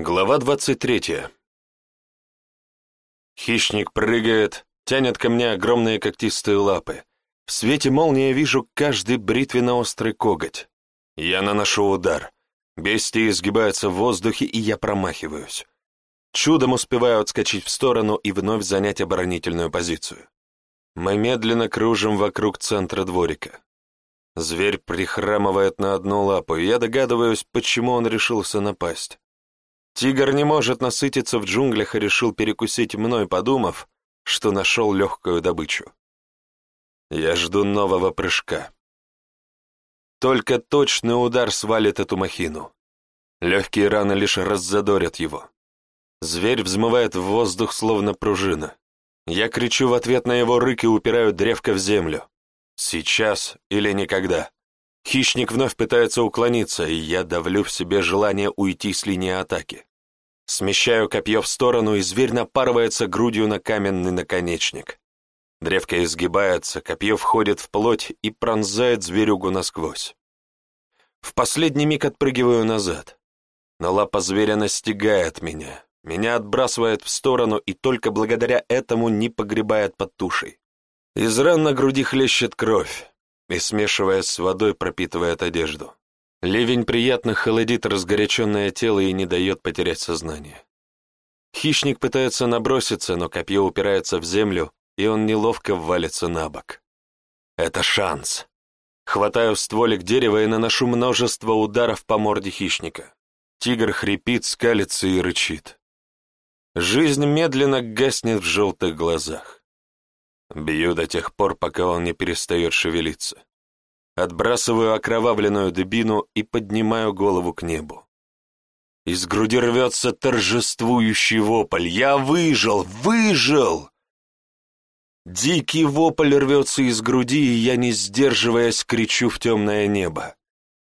Глава двадцать третья. Хищник прыгает, тянет ко мне огромные когтистые лапы. В свете молнии вижу каждый бритвенно-острый коготь. Я наношу удар. Бестия изгибается в воздухе, и я промахиваюсь. Чудом успеваю отскочить в сторону и вновь занять оборонительную позицию. Мы медленно кружим вокруг центра дворика. Зверь прихрамывает на одну лапу, и я догадываюсь, почему он решился напасть. Тигр не может насытиться в джунглях и решил перекусить мной, подумав, что нашел легкую добычу. Я жду нового прыжка. Только точный удар свалит эту махину. Легкие раны лишь раззадорят его. Зверь взмывает в воздух, словно пружина. Я кричу в ответ на его рык и упираю древко в землю. Сейчас или никогда. Хищник вновь пытается уклониться, и я давлю в себе желание уйти с линии атаки. Смещаю копье в сторону, и зверь напарывается грудью на каменный наконечник. Древко изгибается, копье входит в плоть и пронзает зверюгу насквозь. В последний миг отпрыгиваю назад, но лапа зверя настигает меня, меня отбрасывает в сторону и только благодаря этому не погребает под тушей. Из ран на груди хлещет кровь и, смешиваясь с водой, пропитывает одежду. Ливень приятно холодит разгоряченное тело и не дает потерять сознание. Хищник пытается наброситься, но копье упирается в землю, и он неловко валится на бок. Это шанс. Хватаю стволик дерева и наношу множество ударов по морде хищника. Тигр хрипит, скалится и рычит. Жизнь медленно гаснет в желтых глазах. Бью до тех пор, пока он не перестает шевелиться. Отбрасываю окровавленную дыбину и поднимаю голову к небу. Из груди рвется торжествующий вопль. «Я выжил! Выжил!» Дикий вопль рвется из груди, и я, не сдерживаясь, кричу в темное небо.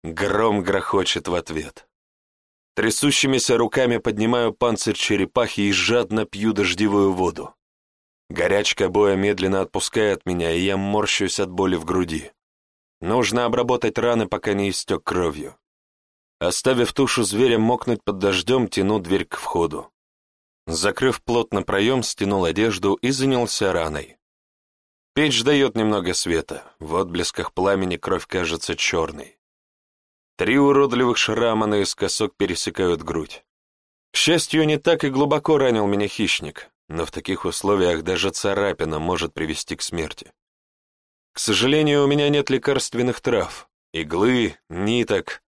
Гром грохочет в ответ. Трясущимися руками поднимаю панцирь черепахи и жадно пью дождевую воду. Горячка боя медленно отпускает меня, и я морщусь от боли в груди. Нужно обработать раны, пока не истек кровью. Оставив тушу зверя мокнуть под дождем, тяну дверь к входу. Закрыв плотно проем, стянул одежду и занялся раной. Печь дает немного света, в отблесках пламени кровь кажется черной. Три уродливых шрама наискосок пересекают грудь. К счастью, не так и глубоко ранил меня хищник, но в таких условиях даже царапина может привести к смерти. К сожалению, у меня нет лекарственных трав, иглы, ниток.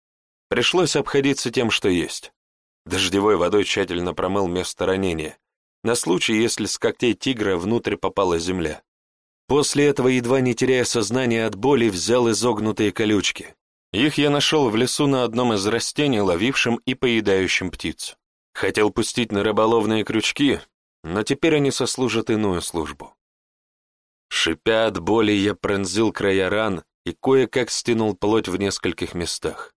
Пришлось обходиться тем, что есть. Дождевой водой тщательно промыл место ранения, на случай, если с когтей тигра внутрь попала земля. После этого, едва не теряя сознание от боли, взял изогнутые колючки. Их я нашел в лесу на одном из растений, ловившем и поедающем птиц. Хотел пустить на рыболовные крючки, но теперь они сослужат иную службу. Шипя от боли, я пронзил края ран и кое-как стянул плоть в нескольких местах.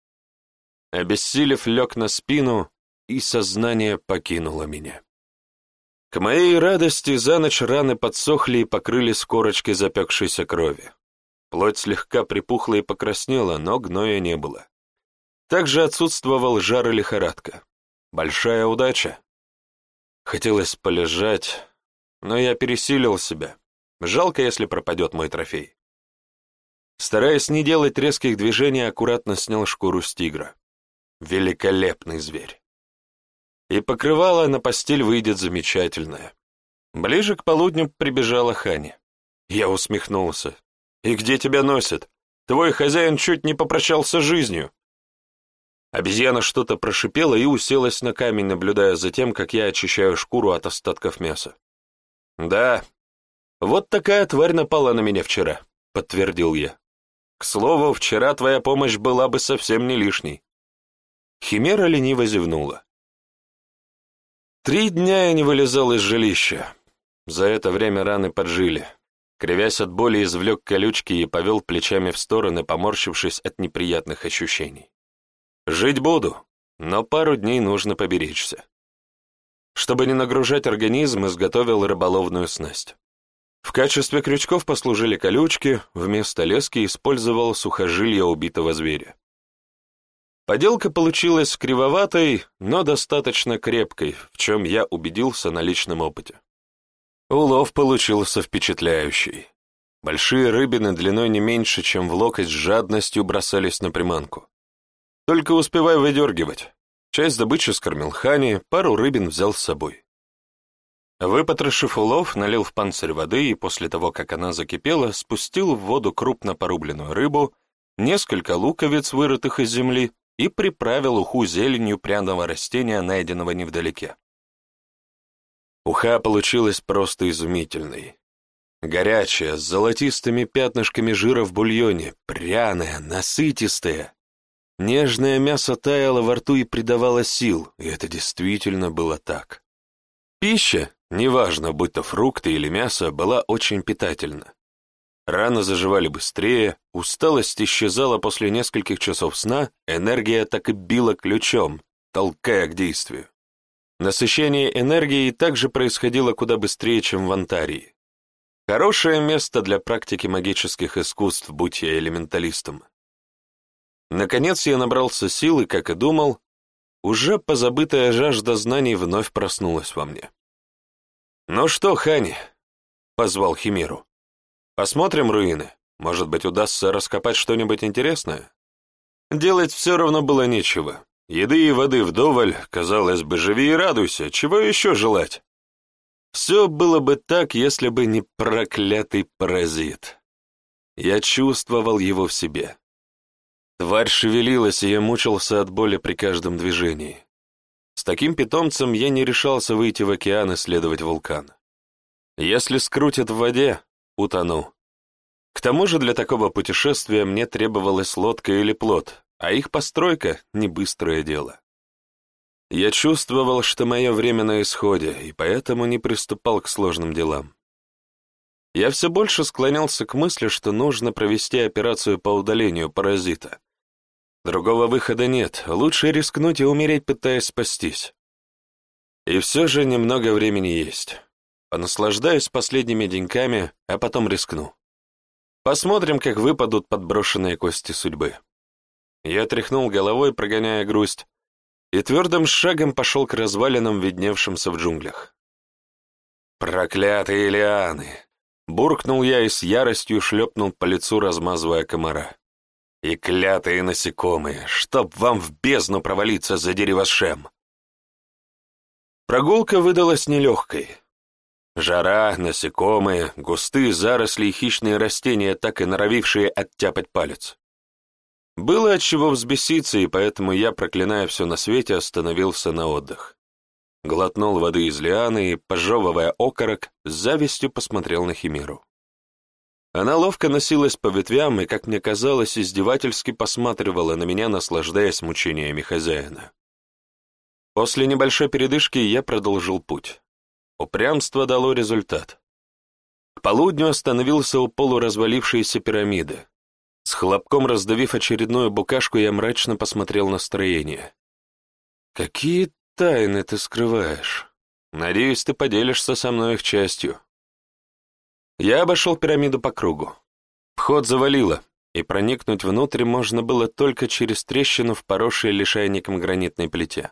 Обессилев, лег на спину, и сознание покинуло меня. К моей радости за ночь раны подсохли и покрылись корочкой запекшейся крови. Плоть слегка припухла и покраснела, но гноя не было. Также отсутствовал жар и лихорадка. Большая удача. Хотелось полежать, но я пересилил себя. Жалко, если пропадет мой трофей. Стараясь не делать резких движений, аккуратно снял шкуру с тигра. Великолепный зверь. И покрывало на постель выйдет замечательное. Ближе к полудню прибежала Хани. Я усмехнулся. «И где тебя носит? Твой хозяин чуть не попрощался с жизнью». Обезьяна что-то прошипела и уселась на камень, наблюдая за тем, как я очищаю шкуру от остатков мяса. «Да, «Вот такая тварь напала на меня вчера», — подтвердил я. «К слову, вчера твоя помощь была бы совсем не лишней». Химера лениво зевнула. Три дня я не вылезал из жилища. За это время раны поджили. Кривясь от боли, извлек колючки и повел плечами в стороны, поморщившись от неприятных ощущений. Жить буду, но пару дней нужно поберечься. Чтобы не нагружать организм, изготовил рыболовную снасть. В качестве крючков послужили колючки, вместо лески использовал сухожилия убитого зверя. Поделка получилась кривоватой, но достаточно крепкой, в чем я убедился на личном опыте. Улов получился впечатляющий. Большие рыбины длиной не меньше, чем в локоть, с жадностью бросались на приманку. Только успевай выдергивать. Часть добычи скормил Хани, пару рыбин взял с собой. Выпотрошив улов, налил в панцирь воды и после того, как она закипела, спустил в воду крупно порубленную рыбу, несколько луковиц, вырытых из земли, и приправил уху зеленью пряного растения, найденного невдалеке. Уха получилась просто изумительной. Горячая, с золотистыми пятнышками жира в бульоне, пряная, насытистая. Нежное мясо таяло во рту и придавало сил, и это действительно было так. Пища, неважно, будь то фрукты или мясо, была очень питательна. Раны заживали быстрее, усталость исчезала после нескольких часов сна, энергия так и била ключом, толкая к действию. Насыщение энергией также происходило куда быстрее, чем в Антарии. Хорошее место для практики магических искусств, будь я элементалистом. Наконец я набрался сил и, как и думал, уже позабытая жажда знаний вновь проснулась во мне. «Ну что, Хани?» — позвал Химеру. Посмотрим руины. Может быть, удастся раскопать что-нибудь интересное? Делать все равно было нечего. Еды и воды вдоволь, казалось бы, живи и радуйся, чего еще желать? Все было бы так, если бы не проклятый паразит. Я чувствовал его в себе. Тварь шевелилась, и я мучился от боли при каждом движении. С таким питомцем я не решался выйти в океан и исследовать вулкан. Если скрутят в воде, утону. К тому же для такого путешествия мне требовалась лодка или плот, а их постройка — не быстрое дело. Я чувствовал, что мое время на исходе, и поэтому не приступал к сложным делам. Я все больше склонялся к мысли, что нужно провести операцию по удалению паразита. Другого выхода нет, лучше рискнуть и умереть, пытаясь спастись. И все же немного времени есть. Понаслаждаюсь последними деньками, а потом рискну. Посмотрим, как выпадут подброшенные кости судьбы. Я тряхнул головой, прогоняя грусть, и твердым шагом пошел к развалинам, видневшимся в джунглях. «Проклятые лианы!» Буркнул я и с яростью шлепнул по лицу, размазывая комара. «И клятые насекомые! Чтоб вам в бездну провалиться за дерево шем!» Прогулка выдалась нелегкой. Жара, насекомые, густые заросли и хищные растения, так и норовившие оттяпать палец. Было от чего взбеситься, и поэтому я, проклиная все на свете, остановился на отдых. Глотнул воды из лианы и, пожевывая окорок, с завистью посмотрел на Химеру. Она ловко носилась по ветвям и, как мне казалось, издевательски посматривала на меня, наслаждаясь мучениями хозяина. После небольшой передышки я продолжил путь. Упрямство дало результат. К полудню остановился у полуразвалившейся пирамиды. С хлопком раздавив очередную букашку, я мрачно посмотрел на строение. «Какие тайны ты скрываешь? Надеюсь, ты поделишься со мной их частью». Я обошел пирамиду по кругу. Вход завалило, и проникнуть внутрь можно было только через трещину в поросшей лишайником гранитной плите.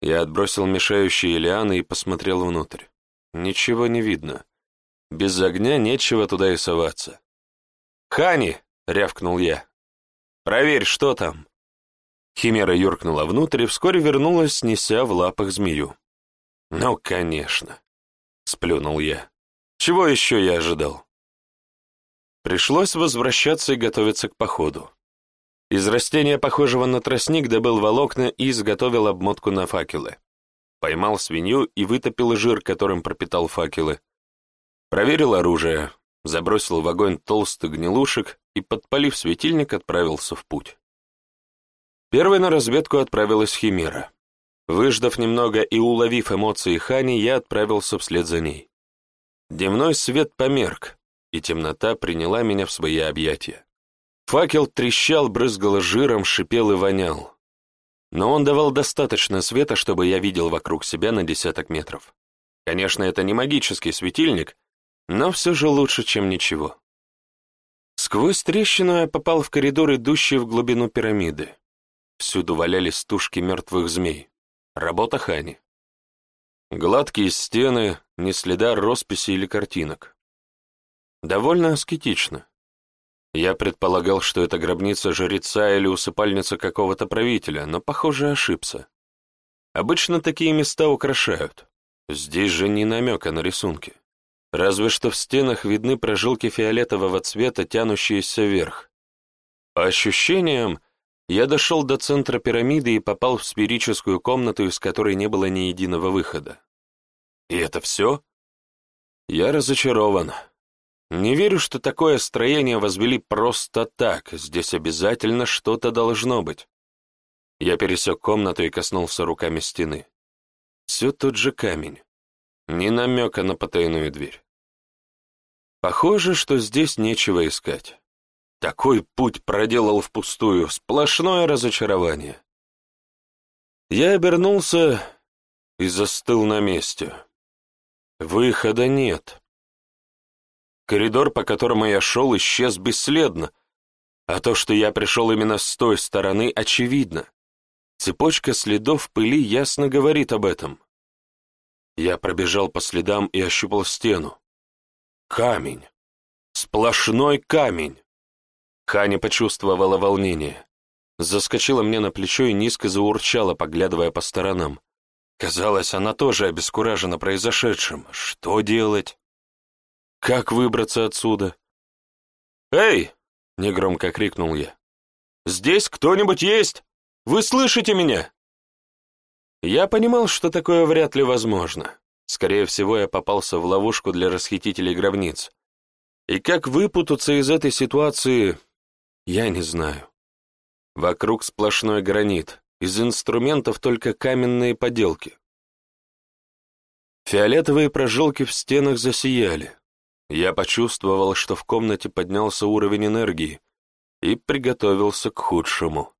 Я отбросил мешающие лианы и посмотрел внутрь. Ничего не видно. Без огня нечего туда и соваться. «Хани!» — рявкнул я. «Проверь, что там!» Химера юркнула внутрь и вскоре вернулась, неся в лапах змею. «Ну, конечно!» — сплюнул я. «Чего еще я ожидал?» Пришлось возвращаться и готовиться к походу. Из растения, похожего на тростник, добыл волокна и изготовил обмотку на факелы. Поймал свинью и вытопил жир, которым пропитал факелы. Проверил оружие, забросил в огонь толстый гнилушек и, подпалив светильник, отправился в путь. Первой на разведку отправилась Химера. Выждав немного и уловив эмоции Хани, я отправился вслед за ней. Дневной свет померк, и темнота приняла меня в свои объятия. Факел трещал, брызгал жиром, шипел и вонял. Но он давал достаточно света, чтобы я видел вокруг себя на десяток метров. Конечно, это не магический светильник, но все же лучше, чем ничего. Сквозь трещину я попал в коридор, идущий в глубину пирамиды. Всюду валялись тушки мертвых змей. Работа Хани. Гладкие стены, ни следа росписи или картинок. Довольно аскетично. Я предполагал, что это гробница жреца или усыпальница какого-то правителя, но, похоже, ошибся. Обычно такие места украшают. Здесь же ни намека на рисунки. Разве что в стенах видны прожилки фиолетового цвета, тянущиеся вверх. По ощущениям, я дошел до центра пирамиды и попал в сферическую комнату, из которой не было ни единого выхода. И это все? Я разочарован. Не верю, что такое строение возвели просто так, здесь обязательно что-то должно быть. Я пересек комнату и коснулся руками стены. Все тот же камень. Ни намека на потайную дверь. Похоже, что здесь нечего искать. Такой путь проделал впустую, сплошное разочарование. Я обернулся и застыл на месте. Выхода нет. Коридор, по которому я шел, исчез бесследно, а то, что я пришел именно с той стороны, очевидно. Цепочка следов пыли ясно говорит об этом. Я пробежал по следам и ощупал стену. Камень. Сплошной камень. Ханя почувствовала волнение. Заскочила мне на плечо и низко заурчала, поглядывая по сторонам. Казалось, она тоже обескуражена произошедшим. Что делать? Как выбраться отсюда? «Эй!» — негромко крикнул я. «Здесь кто-нибудь есть? Вы слышите меня?» Я понимал, что такое вряд ли возможно. Скорее всего, я попался в ловушку для расхитителей гробниц. И как выпутаться из этой ситуации, я не знаю. Вокруг сплошной гранит, из инструментов только каменные поделки. Фиолетовые прожилки в стенах засияли. Я почувствовал, что в комнате поднялся уровень энергии и приготовился к худшему.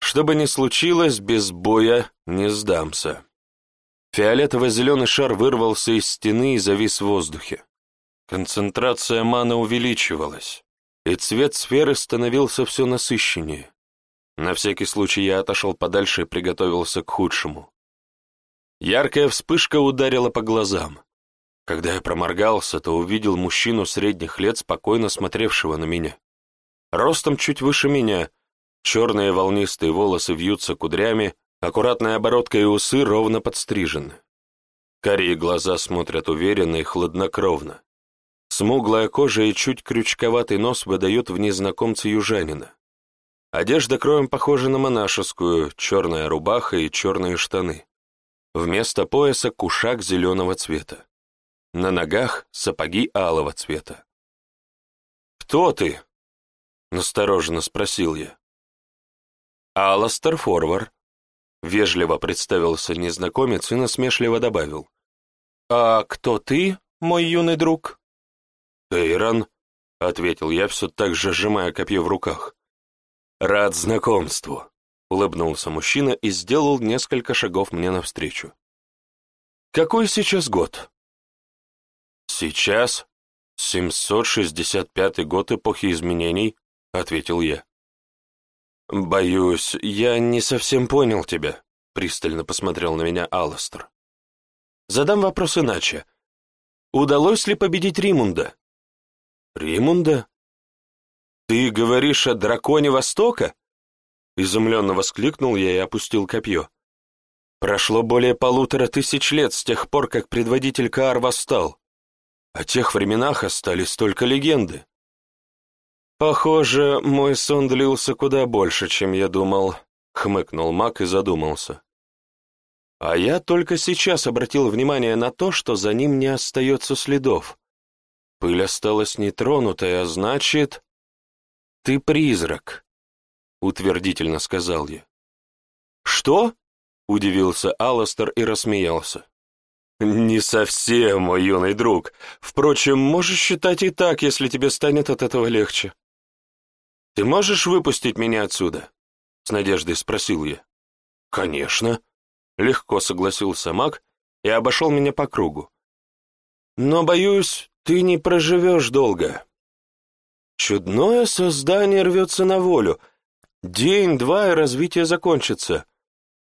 Что бы ни случилось, без боя не сдамся. Фиолетово-зеленый шар вырвался из стены и завис в воздухе. Концентрация маны увеличивалась, и цвет сферы становился все насыщеннее. На всякий случай я отошел подальше и приготовился к худшему. Яркая вспышка ударила по глазам. Когда я проморгался, то увидел мужчину средних лет, спокойно смотревшего на меня. Ростом чуть выше меня, черные волнистые волосы вьются кудрями, аккуратная оборотка и усы ровно подстрижены. Карие глаза смотрят уверенно и хладнокровно. Смуглая кожа и чуть крючковатый нос выдают в незнакомце южанина. Одежда кроем похожа на монашескую, черная рубаха и черные штаны. Вместо пояса кушак зеленого цвета. На ногах сапоги алого цвета. «Кто ты?» — настороженно спросил я. «Аластер Форвар», — вежливо представился незнакомец и насмешливо добавил. «А кто ты, мой юный друг?» «Эйрон», — ответил я, все так же сжимая копье в руках. «Рад знакомству», — улыбнулся мужчина и сделал несколько шагов мне навстречу. «Какой сейчас год?» «Сейчас 765 год эпохи изменений», — ответил я. «Боюсь, я не совсем понял тебя», — пристально посмотрел на меня Алластер. «Задам вопрос иначе. Удалось ли победить Римунда?» «Римунда? Ты говоришь о драконе Востока?» Изумленно воскликнул я и опустил копье. «Прошло более полутора тысяч лет с тех пор, как предводитель Каар восстал. О тех временах остались только легенды. Похоже, мой сон длился куда больше, чем я думал, хмыкнул Мак и задумался. А я только сейчас обратил внимание на то, что за ним не остается следов. Пыль осталась нетронутой, а значит... «Ты призрак», — утвердительно сказал я. «Что?» — удивился Алластер и рассмеялся. «Не совсем, мой юный друг. Впрочем, можешь считать и так, если тебе станет от этого легче». «Ты можешь выпустить меня отсюда?» — с надеждой спросил я. «Конечно», — легко согласился маг и обошел меня по кругу. «Но, боюсь, ты не проживешь долго. Чудное создание рвется на волю. День-два, и развитие закончится.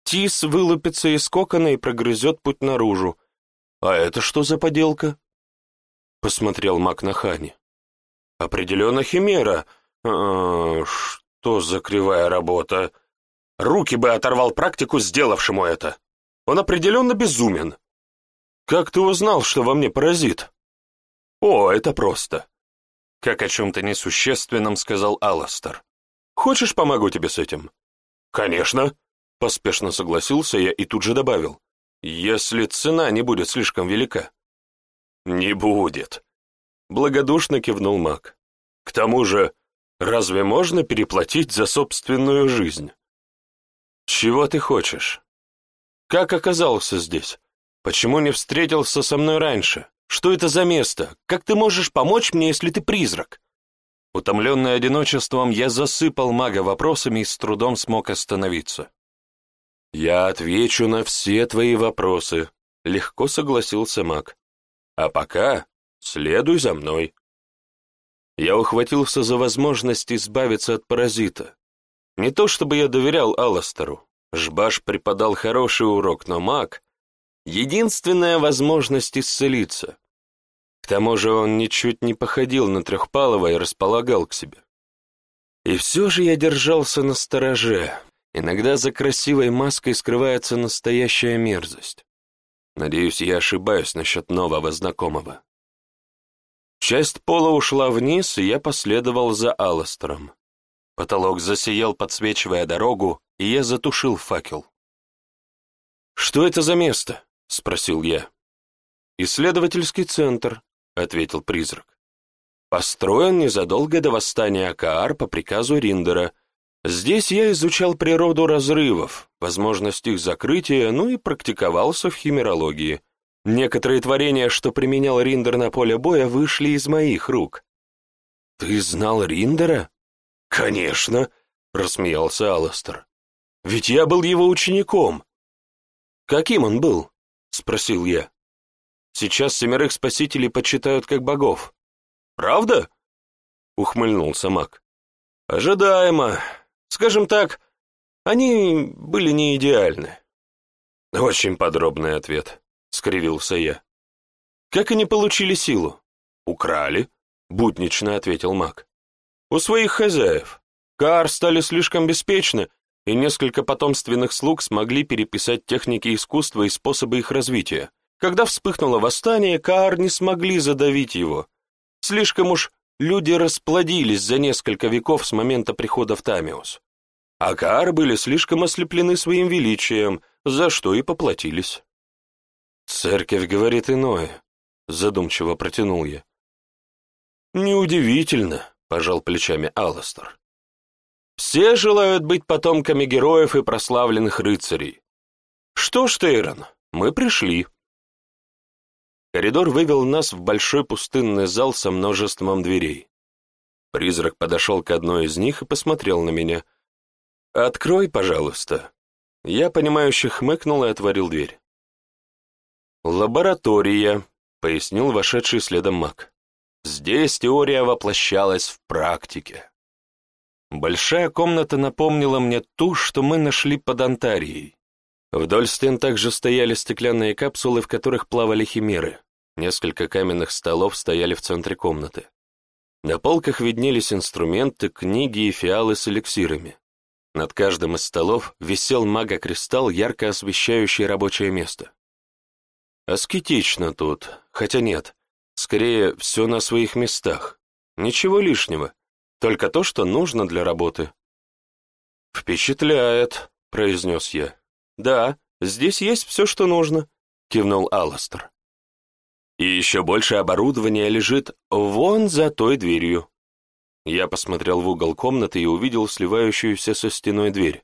Тис вылупится из кокона и прогрызет путь наружу. А это что за поделка? Посмотрел маг на Хани. Определенно химера. А, что за кривая работа? Руки бы оторвал практику, сделавшему это. Он определенно безумен. Как ты узнал, что во мне паразит? О, это просто. Как о чем-то несущественном сказал Алластер. Хочешь, помогу тебе с этим? Конечно. Поспешно согласился я и тут же добавил. Если цена не будет слишком велика. Не будет. Благодушно кивнул маг. К тому же, разве можно переплатить за собственную жизнь? Чего ты хочешь? Как оказался здесь? Почему не встретился со мной раньше? Что это за место? Как ты можешь помочь мне, если ты призрак? Утомленный одиночеством, я засыпал мага вопросами и с трудом смог остановиться. «Я отвечу на все твои вопросы», — легко согласился маг. «А пока следуй за мной». Я ухватился за возможность избавиться от паразита. Не то чтобы я доверял Алластеру. Жбаш преподал хороший урок, но маг — единственная возможность исцелиться. К тому же он ничуть не походил на Трехпалова и располагал к себе. И все же я держался на стороже. Иногда за красивой маской скрывается настоящая мерзость. Надеюсь, я ошибаюсь насчет нового знакомого. Часть пола ушла вниз, и я последовал за Алластером. Потолок засиял, подсвечивая дорогу, и я затушил факел. «Что это за место?» — спросил я. «Исследовательский центр», ответил призрак. Построен незадолго до восстания Каар по приказу Риндера. Здесь я изучал природу разрывов, возможность их закрытия, ну и практиковался в химерологии. Некоторые творения, что применял Риндер на поле боя, вышли из моих рук. «Ты знал Риндера?» «Конечно», — рассмеялся Алластер. «Ведь я был его учеником». «Каким он был?» — спросил я. Сейчас семерых спасителей почитают как богов. Правда? Ухмыльнулся маг. Ожидаемо. Скажем так, они были не идеальны. Очень подробный ответ, скривился я. Как они получили силу? Украли, буднично ответил маг. У своих хозяев. Каар стали слишком беспечны, и несколько потомственных слуг смогли переписать техники искусства и способы их развития. Когда вспыхнуло восстание, Каар не смогли задавить его. Слишком уж люди расплодились за несколько веков с момента прихода в Тамиус. А Каар были слишком ослеплены своим величием, за что и поплатились. «Церковь говорит иное», — задумчиво протянул я. «Неудивительно», — пожал плечами Алластер. «Все желают быть потомками героев и прославленных рыцарей. Что ж, Тейрон, мы пришли». Коридор вывел нас в большой пустынный зал со множеством дверей. Призрак подошел к одной из них и посмотрел на меня. «Открой, пожалуйста». Я, понимающе хмыкнул и отворил дверь. «Лаборатория», — пояснил вошедший следом маг. «Здесь теория воплощалась в практике». Большая комната напомнила мне ту, что мы нашли под Антарией. Вдоль стен также стояли стеклянные капсулы, в которых плавали химеры. Несколько каменных столов стояли в центре комнаты. На полках виднелись инструменты, книги и фиалы с эликсирами. Над каждым из столов висел мага-кристалл, ярко освещающий рабочее место. Аскетично тут, хотя нет, скорее все на своих местах. Ничего лишнего, только то, что нужно для работы. «Впечатляет», — произнес я. «Да, здесь есть все, что нужно», — кивнул Алластер. И еще больше оборудования лежит вон за той дверью. Я посмотрел в угол комнаты и увидел сливающуюся со стеной дверь.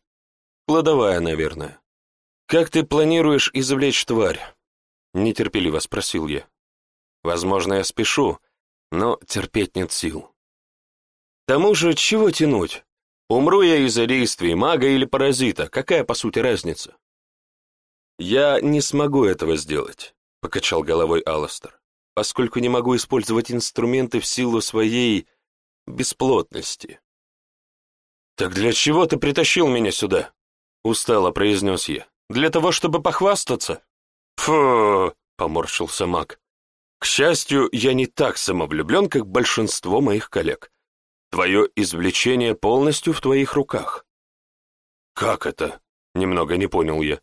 Кладовая, наверное. «Как ты планируешь извлечь тварь?» Нетерпеливо спросил я. «Возможно, я спешу, но терпеть нет сил». Тому же, чего тянуть? Умру я из-за действий мага или паразита, какая по сути разница? Я не смогу этого сделать покачал головой Алластер, поскольку не могу использовать инструменты в силу своей бесплотности. «Так для чего ты притащил меня сюда?» — устало произнес я. «Для того, чтобы похвастаться?» «Фу!» — поморщился маг. «К счастью, я не так самовлюблен, как большинство моих коллег. Твое извлечение полностью в твоих руках». «Как это?» — немного не понял я.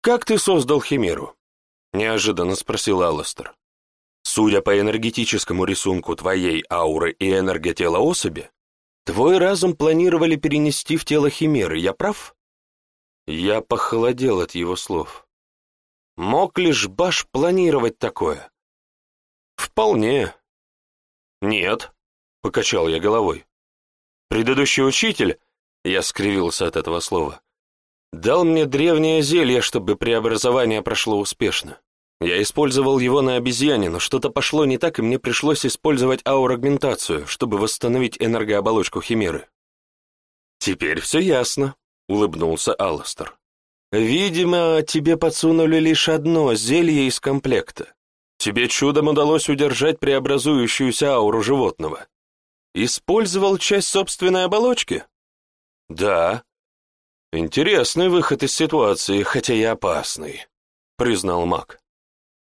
«Как ты создал Химеру?» — неожиданно спросил Алластер. «Судя по энергетическому рисунку твоей ауры и энерготела особи, твой разум планировали перенести в тело Химеры, я прав?» Я похолодел от его слов. Мог лишь Баш планировать такое? Вполне. Нет, покачал я головой. Предыдущий учитель, я скривился от этого слова, дал мне древнее зелье, чтобы преобразование прошло успешно. Я использовал его на обезьяне, но что-то пошло не так, и мне пришлось использовать аурагментацию, чтобы восстановить энергооболочку Химеры. «Теперь все ясно», — улыбнулся Алластер. «Видимо, тебе подсунули лишь одно зелье из комплекта. Тебе чудом удалось удержать преобразующуюся ауру животного. Использовал часть собственной оболочки?» «Да». «Интересный выход из ситуации, хотя и опасный», — признал маг.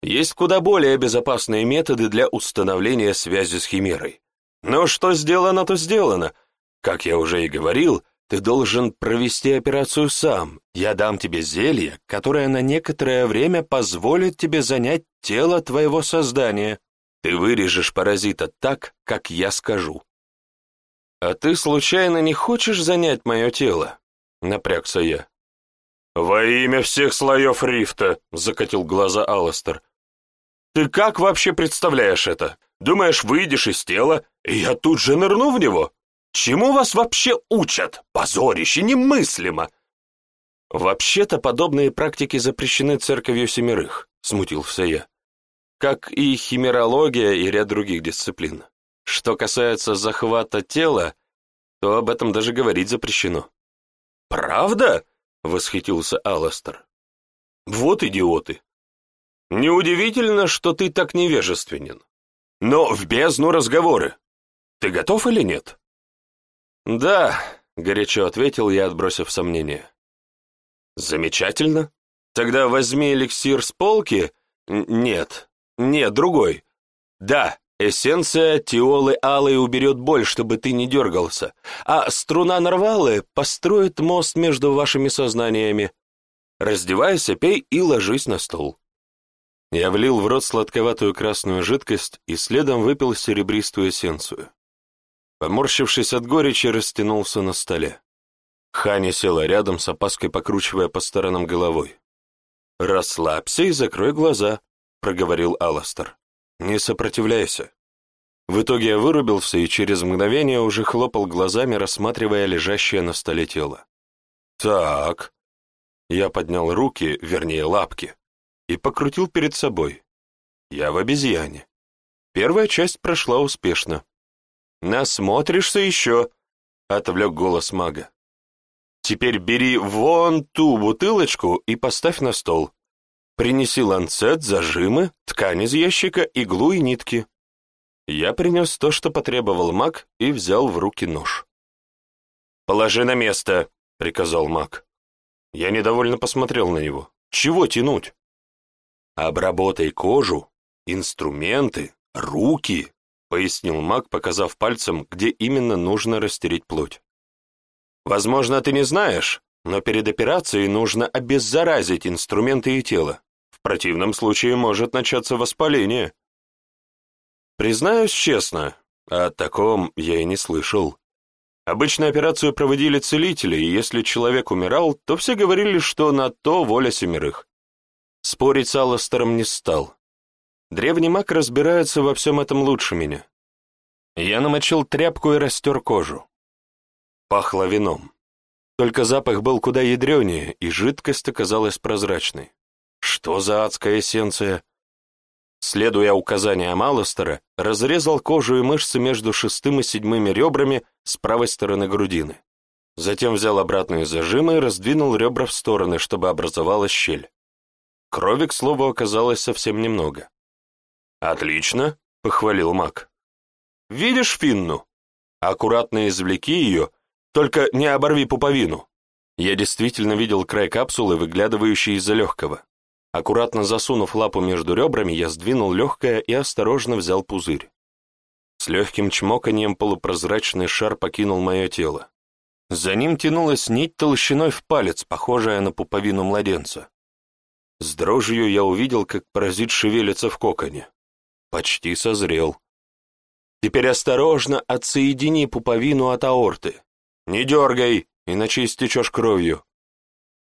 «Есть куда более безопасные методы для установления связи с Химерой. Но что сделано, то сделано. Как я уже и говорил, — ты должен провести операцию сам. Я дам тебе зелье, которое на некоторое время позволит тебе занять тело твоего создания. Ты вырежешь паразита так, как я скажу. А ты случайно не хочешь занять мое тело? Напрягся я. «Во имя всех слоев рифта!» — закатил глаза Алластер. «Ты как вообще представляешь это? Думаешь, выйдешь из тела, и я тут же нырну в него? Чему вас вообще учат? Позорище немыслимо!» «Вообще-то подобные практики запрещены церковью семерых», — смутился я. «Как и химерология и ряд других дисциплин. Что касается захвата тела, то об этом даже говорить запрещено». «Правда?» — восхитился Алластер. «Вот идиоты! Неудивительно, что ты так невежественен. Но в бездну разговоры. Ты готов или нет?» «Да», — горячо ответил я, отбросив сомнения. «Замечательно. Тогда возьми эликсир с полки. Нет, нет, другой. Да, эссенция тиолы алой уберет боль, чтобы ты не дергался, а струна нарвалы построит мост между вашими сознаниями. Раздевайся, пей и ложись на стол». Я влил в рот сладковатую красную жидкость и следом выпил серебристую эссенцию. Поморщившись от горечи, растянулся на столе. Ханя села рядом, с опаской покручивая по сторонам головой. «Расслабься и закрой глаза», — проговорил Аластер. «Не сопротивляйся». В итоге я вырубился и через мгновение уже хлопал глазами, рассматривая лежащее на столе тело. «Так...» Я поднял руки, вернее лапки, и покрутил перед собой. Я в обезьяне. Первая часть прошла успешно. «Насмотришься еще», — отвлек голос мага. «Теперь бери вон ту бутылочку и поставь на стол. Принеси ланцет, зажимы, ткань из ящика, иглу и нитки». Я принес то, что потребовал маг, и взял в руки нож. «Положи на место», — приказал маг. Я недовольно посмотрел на него. «Чего тянуть?» «Обработай кожу, инструменты, руки, — пояснил маг, показав пальцем, где именно нужно растереть плоть. «Возможно, ты не знаешь, но перед операцией нужно обеззаразить инструменты и тело. Противном случае может начаться воспаление». Признаюсь честно, о таком я и не слышал. Обычно операцию проводили целители, и если человек умирал, то все говорили, что на то воля семерых. Спорить с Алластером не стал. Древний маг разбирается во всем этом лучше меня. Я намочил тряпку и растер кожу. Пахло вином. Только запах был куда ядренее, и жидкость оказалась прозрачной. Что за адская эссенция? Следуя указаниям Алластера, разрезал кожу и мышцы между шестым и седьмыми ребрами с правой стороны грудины. Затем взял обратные зажимы и раздвинул ребра в стороны, чтобы образовалась щель. Крови, к слову, оказалось совсем немного. «Отлично», — похвалил маг. «Видишь Финну? Аккуратно извлеки ее Только не оборви пуповину. Я действительно видел край капсулы, выглядывающей из-за легкого. Аккуратно засунув лапу между ребрами, я сдвинул легкое и осторожно взял пузырь. С легким чмоканием полупрозрачный шар покинул мое тело. За ним тянулась нить толщиной в палец, похожая на пуповину младенца. С дрожью я увидел, как паразит шевелится в коконе. Почти созрел. Теперь осторожно отсоедини пуповину от аорты. Не дергай, иначе истечешь кровью.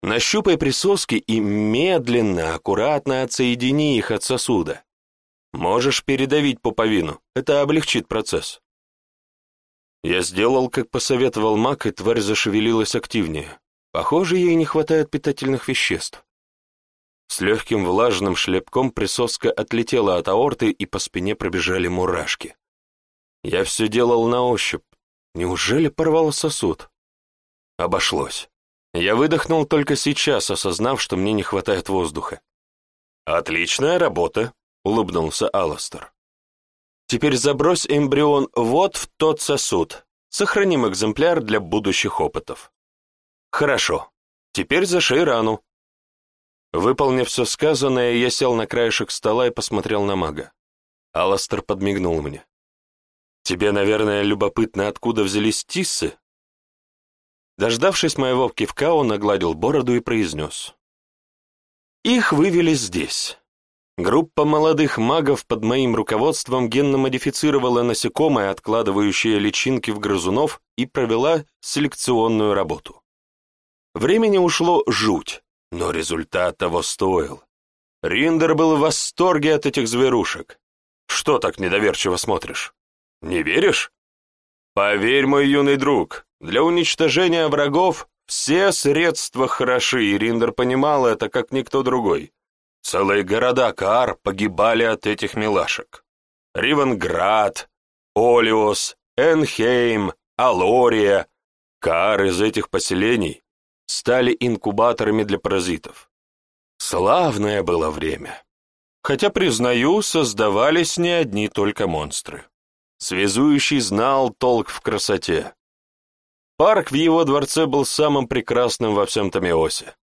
Нащупай присоски и медленно, аккуратно отсоедини их от сосуда. Можешь передавить пуповину, это облегчит процесс. Я сделал, как посоветовал маг, и тварь зашевелилась активнее. Похоже, ей не хватает питательных веществ. С легким влажным шлепком присоска отлетела от аорты, и по спине пробежали мурашки. Я все делал на ощупь. Неужели порвал сосуд? Обошлось. Я выдохнул только сейчас, осознав, что мне не хватает воздуха. «Отличная работа», — улыбнулся Алластер. «Теперь забрось эмбрион вот в тот сосуд. Сохраним экземпляр для будущих опытов». «Хорошо. Теперь зашей рану». Выполнив все сказанное, я сел на краешек стола и посмотрел на мага. Алластер подмигнул мне. «Тебе, наверное, любопытно, откуда взялись тиссы?» Дождавшись моего кивка, он огладил бороду и произнес. Их вывели здесь. Группа молодых магов под моим руководством генно-модифицировала насекомое, откладывающее личинки в грызунов, и провела селекционную работу. Времени ушло жуть, но результат того стоил. Риндер был в восторге от этих зверушек. Что так недоверчиво смотришь? Не веришь? Поверь, мой юный друг, для уничтожения врагов все средства хороши, и Риндер понимал это, как никто другой. Целые города Каар погибали от этих милашек. Ривенград, Олиос, Энхейм, Алория. Каар из этих поселений стали инкубаторами для паразитов. Славное было время. Хотя, признаю, создавались не одни только монстры. Связующий знал толк в красоте. Парк в его дворце был самым прекрасным во всем Томиосе.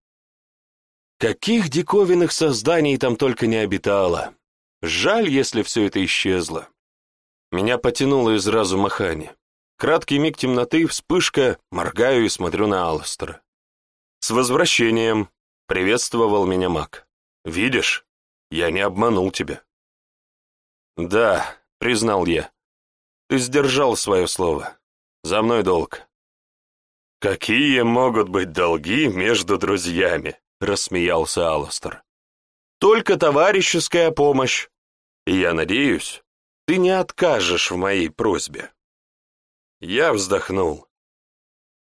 Каких диковинных созданий там только не обитало. Жаль, если все это исчезло. Меня потянуло из разума Хани. Краткий миг темноты, вспышка, моргаю и смотрю на Алластера. «С возвращением!» — приветствовал меня маг. «Видишь, я не обманул тебя». «Да», — признал я, — «ты сдержал свое слово. За мной долг». «Какие могут быть долги между друзьями?» — рассмеялся Алластер. «Только товарищеская помощь. И я надеюсь, ты не откажешь в моей просьбе». Я вздохнул.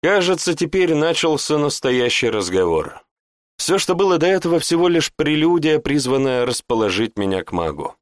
Кажется, теперь начался настоящий разговор. Все, что было до этого, всего лишь прелюдия, призванная расположить меня к магу.